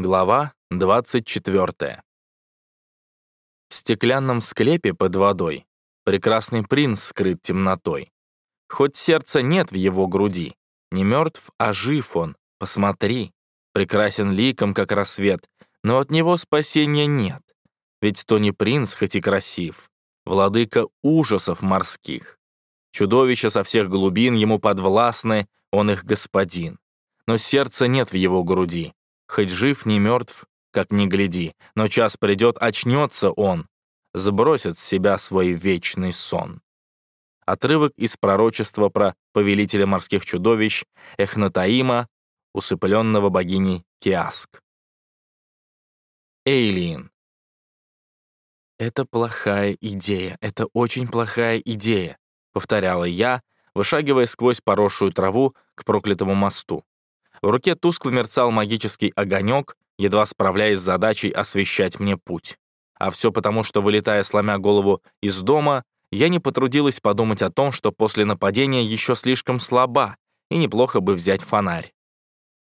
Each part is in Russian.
Глава 24. В стеклянном склепе под водой прекрасный принц скрыт темнотой. Хоть сердца нет в его груди, не мертв, а жив он, посмотри. Прекрасен ликом, как рассвет, но от него спасения нет. Ведь то не принц, хоть и красив, владыка ужасов морских. Чудовища со всех глубин ему подвластны, он их господин. Но сердца нет в его груди, Хоть жив, не мертв, как ни гляди, но час придет, очнется он, сбросит с себя свой вечный сон. Отрывок из пророчества про повелителя морских чудовищ Эхнатаима, усыпленного богиней Киаск. Эйлин. «Это плохая идея, это очень плохая идея», — повторяла я, вышагивая сквозь поросшую траву к проклятому мосту. В руке тускло мерцал магический огонек, едва справляясь с задачей освещать мне путь. А все потому, что, вылетая сломя голову из дома, я не потрудилась подумать о том, что после нападения еще слишком слаба, и неплохо бы взять фонарь.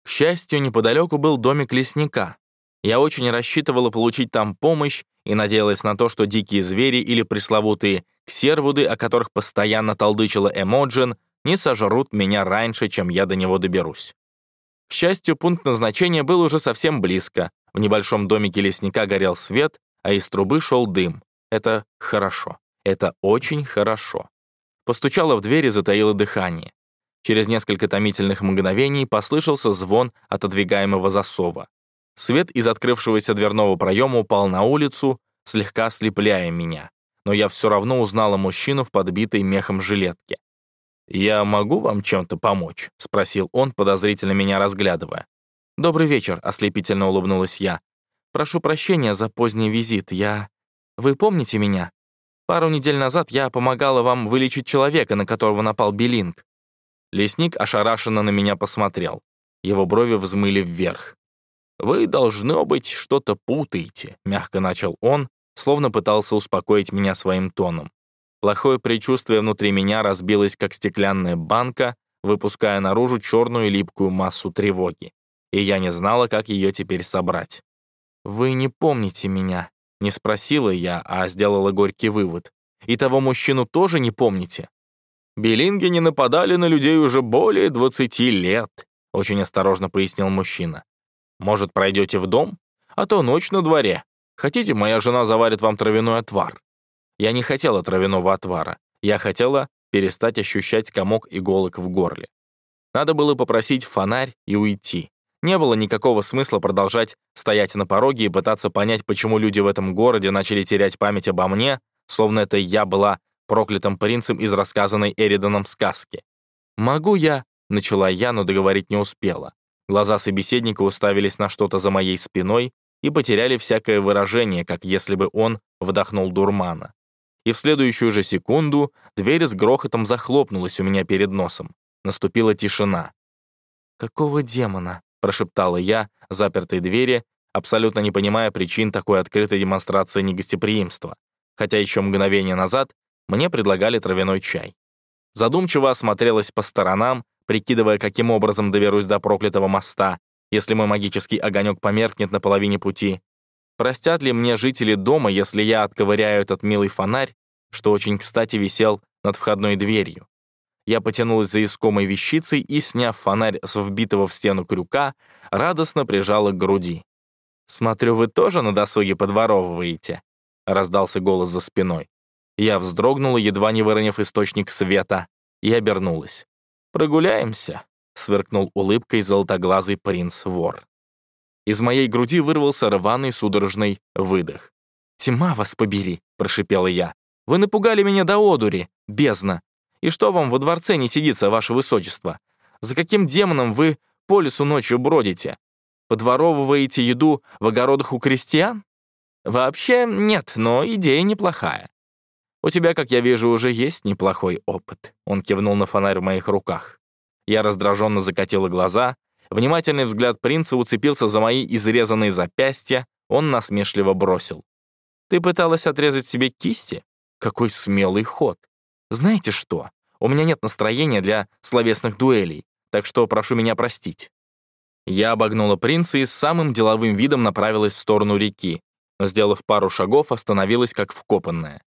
К счастью, неподалеку был домик лесника. Я очень рассчитывала получить там помощь и надеялась на то, что дикие звери или пресловутые ксервуды, о которых постоянно толдычила Эмоджин, не сожрут меня раньше, чем я до него доберусь. К счастью, пункт назначения был уже совсем близко. В небольшом домике лесника горел свет, а из трубы шел дым. Это хорошо. Это очень хорошо. Постучала в дверь и затаила дыхание. Через несколько томительных мгновений послышался звон отодвигаемого засова. Свет из открывшегося дверного проема упал на улицу, слегка ослепляя меня. Но я все равно узнала мужчину в подбитой мехом жилетке. «Я могу вам чем-то помочь?» — спросил он, подозрительно меня разглядывая. «Добрый вечер», — ослепительно улыбнулась я. «Прошу прощения за поздний визит. Я... Вы помните меня? Пару недель назад я помогала вам вылечить человека, на которого напал Белинг». Лесник ошарашенно на меня посмотрел. Его брови взмыли вверх. «Вы, должно быть, что-то путаете», — мягко начал он, словно пытался успокоить меня своим тоном. Плохое предчувствие внутри меня разбилось, как стеклянная банка, выпуская наружу черную липкую массу тревоги. И я не знала, как ее теперь собрать. «Вы не помните меня?» — не спросила я, а сделала горький вывод. «И того мужчину тоже не помните?» «Белинги не нападали на людей уже более 20 лет», — очень осторожно пояснил мужчина. «Может, пройдете в дом? А то ночь на дворе. Хотите, моя жена заварит вам травяной отвар?» Я не хотела травяного отвара. Я хотела перестать ощущать комок иголок в горле. Надо было попросить фонарь и уйти. Не было никакого смысла продолжать стоять на пороге и пытаться понять, почему люди в этом городе начали терять память обо мне, словно это я была проклятым принцем из рассказанной Эриданом сказки. «Могу я?» — начала я, но договорить не успела. Глаза собеседника уставились на что-то за моей спиной и потеряли всякое выражение, как если бы он вдохнул дурмана и в следующую же секунду дверь с грохотом захлопнулась у меня перед носом. Наступила тишина. «Какого демона?» — прошептала я, запертой двери, абсолютно не понимая причин такой открытой демонстрации негостеприимства, хотя еще мгновение назад мне предлагали травяной чай. Задумчиво осмотрелась по сторонам, прикидывая, каким образом доберусь до проклятого моста, если мой магический огонек померкнет на половине пути, Простят ли мне жители дома, если я отковыряю этот милый фонарь, что очень кстати висел над входной дверью? Я потянулась за искомой вещицей и, сняв фонарь с вбитого в стену крюка, радостно прижала к груди. «Смотрю, вы тоже на досуге подворовываете?» — раздался голос за спиной. Я вздрогнула, едва не выронив источник света, и обернулась. «Прогуляемся?» — сверкнул улыбкой золотоглазый принц-вор. Из моей груди вырвался рваный судорожный выдох. «Тьма вас побери!» — прошипела я. «Вы напугали меня до одури, бездна! И что вам во дворце не сидится, ваше высочество? За каким демоном вы по лесу ночью бродите? Подворовываете еду в огородах у крестьян? Вообще нет, но идея неплохая. У тебя, как я вижу, уже есть неплохой опыт. Он кивнул на фонарь в моих руках. Я раздраженно закатила глаза, Внимательный взгляд принца уцепился за мои изрезанные запястья, он насмешливо бросил. «Ты пыталась отрезать себе кисти? Какой смелый ход! Знаете что? У меня нет настроения для словесных дуэлей, так что прошу меня простить». Я обогнула принца и с самым деловым видом направилась в сторону реки, но, сделав пару шагов, остановилась как вкопанная.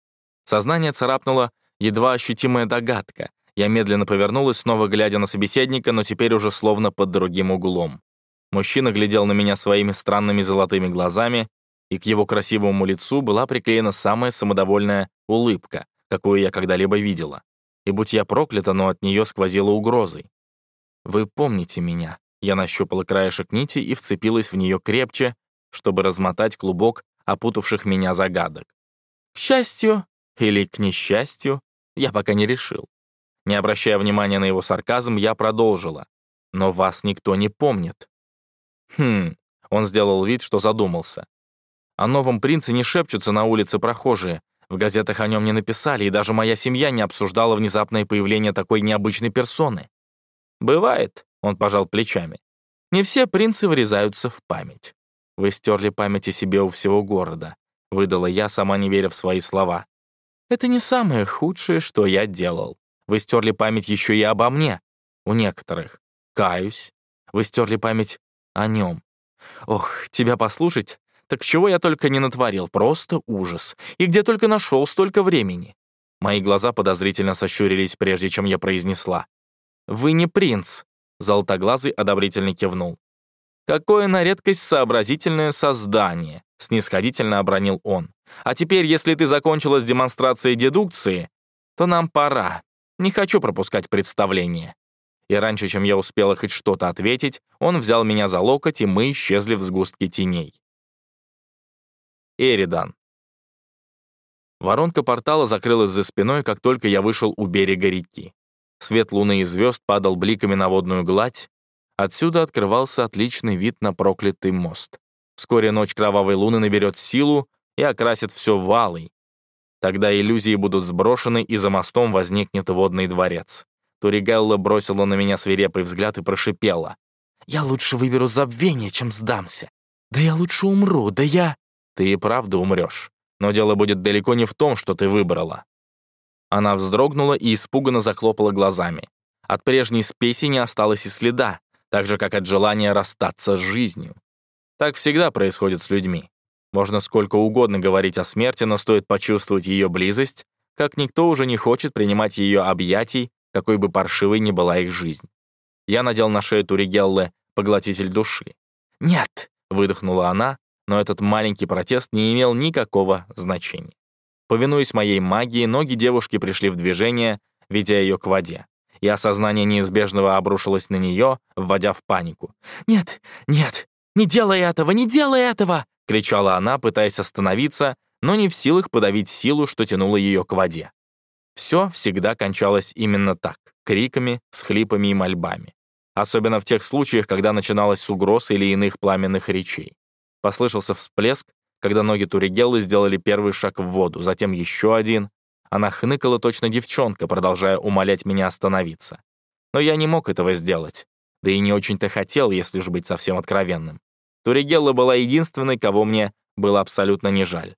Сознание царапнуло едва ощутимая догадка. Я медленно повернулась, снова глядя на собеседника, но теперь уже словно под другим углом. Мужчина глядел на меня своими странными золотыми глазами, и к его красивому лицу была приклеена самая самодовольная улыбка, какую я когда-либо видела. И будь я проклята, но от нее сквозила угрозой. «Вы помните меня?» Я нащупала краешек нити и вцепилась в нее крепче, чтобы размотать клубок опутавших меня загадок. К счастью или к несчастью, я пока не решил. Не обращая внимания на его сарказм, я продолжила. «Но вас никто не помнит». «Хм...» — он сделал вид, что задумался. О новом принце не шепчутся на улице прохожие. В газетах о нем не написали, и даже моя семья не обсуждала внезапное появление такой необычной персоны. «Бывает», — он пожал плечами. «Не все принцы врезаются в память. Вы стерли память о себе у всего города», — выдала я, сама не веря в свои слова. «Это не самое худшее, что я делал. Вы стерли память еще и обо мне. У некоторых. Каюсь. Вы стерли память о нем. Ох, тебя послушать, так чего я только не натворил, просто ужас. И где только нашел столько времени. Мои глаза подозрительно сощурились, прежде чем я произнесла. «Вы не принц», — Золотоглазый одобрительно кивнул. «Какое на редкость сообразительное создание», — снисходительно обронил он. «А теперь, если ты закончила с демонстрацией дедукции, то нам пора. Не хочу пропускать представление». И раньше, чем я успела хоть что-то ответить, он взял меня за локоть, и мы исчезли в сгустке теней. Эридан. Воронка портала закрылась за спиной, как только я вышел у берега реки. Свет луны и звезд падал бликами на водную гладь. Отсюда открывался отличный вид на проклятый мост. Вскоре ночь кровавой луны наберет силу и окрасит все валой. Тогда иллюзии будут сброшены, и за мостом возникнет водный дворец. Туригелла бросила на меня свирепый взгляд и прошипела. «Я лучше выберу забвение, чем сдамся. Да я лучше умру, да я...» Ты и правда умрешь. Но дело будет далеко не в том, что ты выбрала». Она вздрогнула и испуганно захлопала глазами. От прежней спеси не осталось и следа, так же, как от желания расстаться с жизнью. Так всегда происходит с людьми. Можно сколько угодно говорить о смерти, но стоит почувствовать ее близость, как никто уже не хочет принимать ее объятий, какой бы паршивой ни была их жизнь. Я надел на шею Туригеллы поглотитель души. «Нет!» — выдохнула она, но этот маленький протест не имел никакого значения. Повинуясь моей магии, ноги девушки пришли в движение, ведя ее к воде, и осознание неизбежного обрушилось на нее, вводя в панику. «Нет, нет, не делай этого, не делай этого!» — кричала она, пытаясь остановиться, но не в силах подавить силу, что тянула ее к воде. Все всегда кончалось именно так — криками, всхлипами и мольбами. Особенно в тех случаях, когда начиналось с угроз или иных пламенных речей. Послышался всплеск, когда ноги Туригеллы сделали первый шаг в воду, затем еще один. Она хныкала точно девчонка, продолжая умолять меня остановиться. Но я не мог этого сделать. Да и не очень-то хотел, если уж быть совсем откровенным. Туригелла была единственной, кого мне было абсолютно не жаль.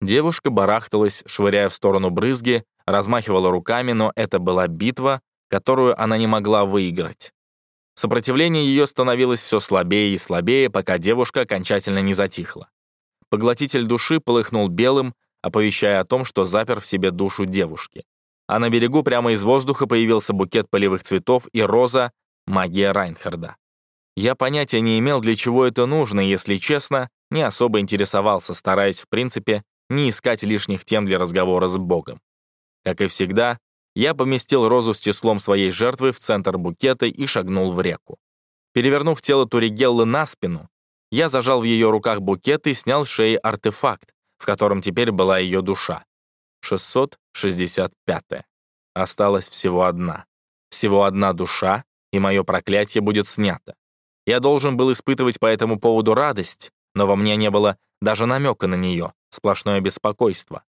Девушка барахталась, швыряя в сторону брызги, размахивала руками, но это была битва, которую она не могла выиграть. Сопротивление ее становилось все слабее и слабее, пока девушка окончательно не затихла. Поглотитель души полыхнул белым, оповещая о том, что запер в себе душу девушки. А на берегу прямо из воздуха появился букет полевых цветов и роза — магия Райнхарда. Я понятия не имел, для чего это нужно, если честно, не особо интересовался, стараясь, в принципе, не искать лишних тем для разговора с Богом. Как и всегда, я поместил розу с числом своей жертвы в центр букета и шагнул в реку. Перевернув тело Туригеллы на спину, я зажал в ее руках букет и снял с шеи артефакт, в котором теперь была ее душа. 665. -я. Осталась всего одна. Всего одна душа, и мое проклятие будет снято. Я должен был испытывать по этому поводу радость, но во мне не было даже намека на нее, сплошное беспокойство.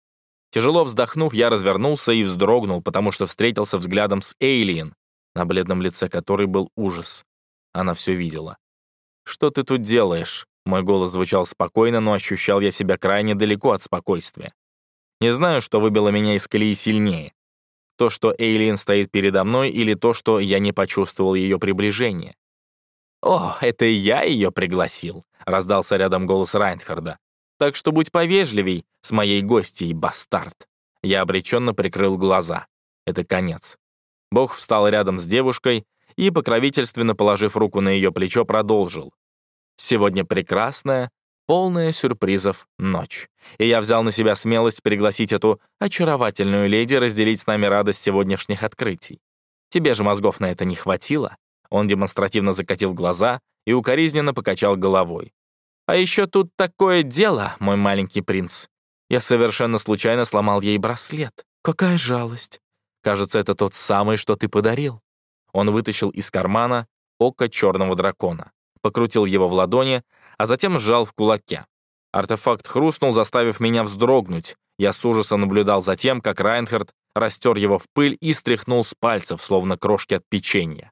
Тяжело вздохнув, я развернулся и вздрогнул, потому что встретился взглядом с Эйлиен, на бледном лице которой был ужас. Она все видела. «Что ты тут делаешь?» Мой голос звучал спокойно, но ощущал я себя крайне далеко от спокойствия. Не знаю, что выбило меня из колеи сильнее. То, что Эйлиен стоит передо мной, или то, что я не почувствовал ее приближение. «О, это я ее пригласил», — раздался рядом голос Райнхарда. «Так что будь повежливей с моей гостьей, бастард». Я обреченно прикрыл глаза. Это конец. Бог встал рядом с девушкой и, покровительственно положив руку на ее плечо, продолжил. «Сегодня прекрасная, полная сюрпризов ночь. И я взял на себя смелость пригласить эту очаровательную леди разделить с нами радость сегодняшних открытий. Тебе же мозгов на это не хватило?» Он демонстративно закатил глаза и укоризненно покачал головой. «А еще тут такое дело, мой маленький принц. Я совершенно случайно сломал ей браслет. Какая жалость. Кажется, это тот самый, что ты подарил». Он вытащил из кармана око черного дракона, покрутил его в ладони, а затем сжал в кулаке. Артефакт хрустнул, заставив меня вздрогнуть. Я с ужасом наблюдал за тем, как Райнхард растер его в пыль и стряхнул с пальцев, словно крошки от печенья.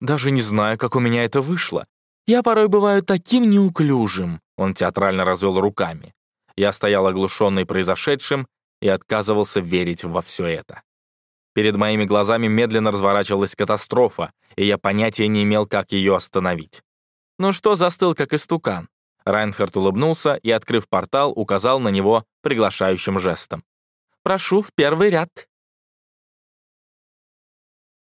Даже не знаю, как у меня это вышло. Я порой бываю таким неуклюжим», — он театрально развел руками. Я стоял оглушенный произошедшим и отказывался верить во все это. Перед моими глазами медленно разворачивалась катастрофа, и я понятия не имел, как ее остановить. «Ну что застыл, как истукан?» Райнхард улыбнулся и, открыв портал, указал на него приглашающим жестом. «Прошу в первый ряд».